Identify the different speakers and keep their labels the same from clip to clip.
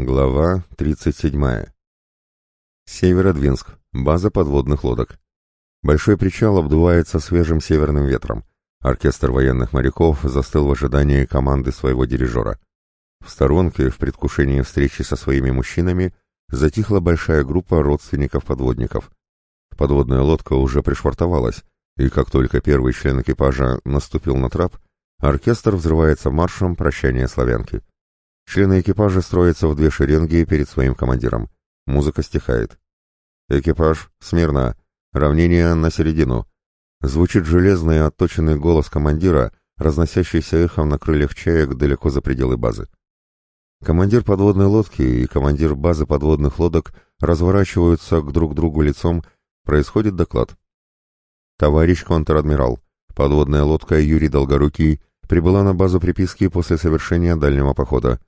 Speaker 1: Глава 37. Северодвинск. База подводных лодок. Большой причал обдувается свежим северным ветром. Оркестр военных моряков застыл в ожидании команды своего дирижера. В сторонке, в предвкушении встречи со своими мужчинами, затихла большая группа родственников-подводников. Подводная лодка уже пришвартовалась, и как только первый член экипажа наступил на трап, оркестр взрывается маршем прощания славянки. Члены экипажа строятся в две шеренги перед своим командиром. Музыка стихает. «Экипаж, смирно! Равнение на середину!» Звучит железный и отточенный голос командира, разносящийся эхом на крыльях чаек далеко за пределы базы. Командир подводной лодки и командир базы подводных лодок разворачиваются к друг другу лицом, происходит доклад. «Товарищ контр-адмирал, подводная лодка Юрий Долгорукий прибыла на базу приписки после совершения дальнего похода.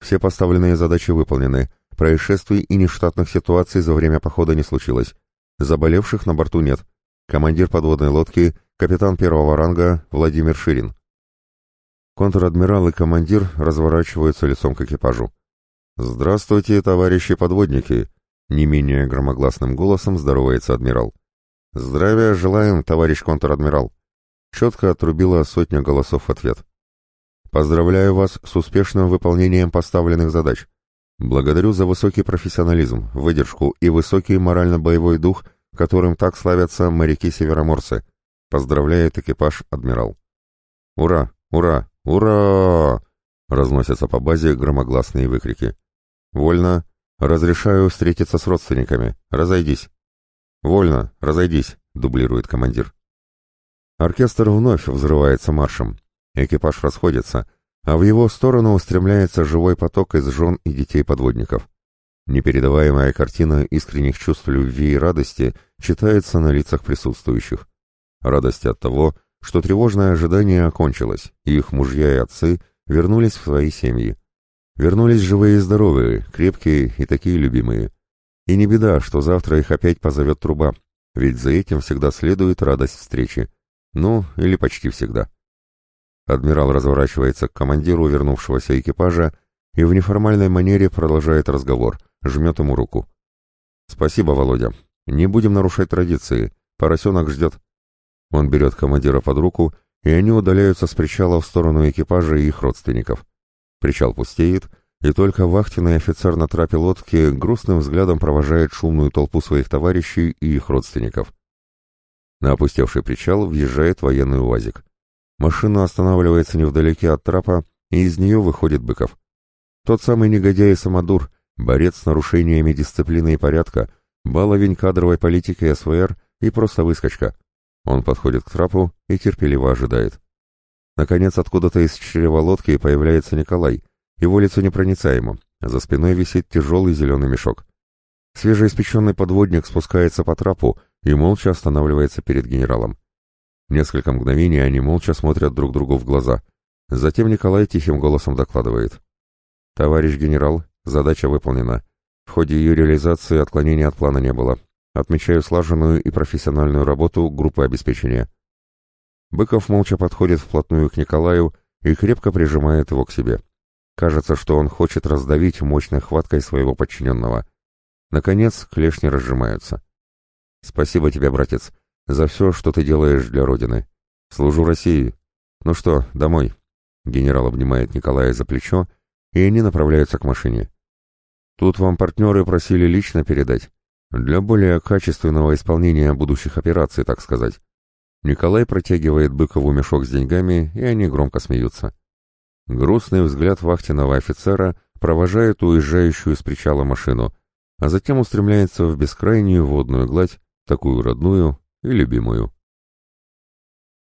Speaker 1: Все поставленные задачи выполнены. Происшествий и нештатных ситуаций за время похода не случилось. Заболевших на борту нет. Командир подводной лодки, капитан первого ранга Владимир Ширин. Контр-адмирал и командир разворачиваются лицом к экипажу. «Здравствуйте, товарищи подводники!» Не менее громогласным голосом здоровается адмирал. «Здравия желаем, товарищ контр-адмирал!» Четко отрубила сотня голосов в ответ. Поздравляю вас с успешным выполнением поставленных задач. Благодарю за высокий профессионализм, выдержку и высокий морально-боевой дух, которым так славятся моряки-североморцы. Поздравляет экипаж «Адмирал». «Ура! Ура! Ура!» Разносятся по базе громогласные выкрики. «Вольно! Разрешаю встретиться с родственниками. Разойдись!» «Вольно! Разойдись!» — дублирует командир. Оркестр вновь взрывается маршем. Экипаж расходится, а в его сторону устремляется живой поток из жен и детей подводников. Непередаваемая картина искренних чувств любви и радости читается на лицах присутствующих. Радость от того, что тревожное ожидание окончилось, и их мужья и отцы вернулись в свои семьи. Вернулись живые и здоровые, крепкие и такие любимые. И не беда, что завтра их опять позовет труба, ведь за этим всегда следует радость встречи. Ну, или почти всегда. Адмирал разворачивается к командиру вернувшегося экипажа и в неформальной манере продолжает разговор, жмет ему руку. «Спасибо, Володя. Не будем нарушать традиции. Поросенок ждет». Он берет командира под руку, и они удаляются с причала в сторону экипажа и их родственников. Причал пустеет, и только вахтенный офицер на трапе лодки грустным взглядом провожает шумную толпу своих товарищей и их родственников. На опустевший причал въезжает военный УАЗик. Машина останавливается невдалеке от трапа, и из нее выходит Быков. Тот самый негодяй и самодур, борец с нарушениями дисциплины и порядка, баловень кадровой политики СВР и просто выскочка. Он подходит к трапу и терпеливо ожидает. Наконец, откуда-то из чрева лодки появляется Николай. Его лицо непроницаемо, за спиной висит тяжелый зеленый мешок. Свежеиспеченный подводник спускается по трапу и молча останавливается перед генералом. Несколько мгновений они молча смотрят друг другу в глаза. Затем Николай тихим голосом докладывает. «Товарищ генерал, задача выполнена. В ходе ее реализации отклонений от плана не было. Отмечаю слаженную и профессиональную работу группы обеспечения». Быков молча подходит вплотную к Николаю и крепко прижимает его к себе. Кажется, что он хочет раздавить мощной хваткой своего подчиненного. Наконец, клешни разжимаются. «Спасибо тебе, братец за все, что ты делаешь для Родины. Служу России. Ну что, домой?» Генерал обнимает Николая за плечо, и они направляются к машине. «Тут вам партнеры просили лично передать. Для более качественного исполнения будущих операций, так сказать». Николай протягивает Быкову мешок с деньгами, и они громко смеются. Грустный взгляд вахтенного офицера провожает уезжающую с причала машину, а затем устремляется в бескрайнюю водную гладь, такую родную и любимую.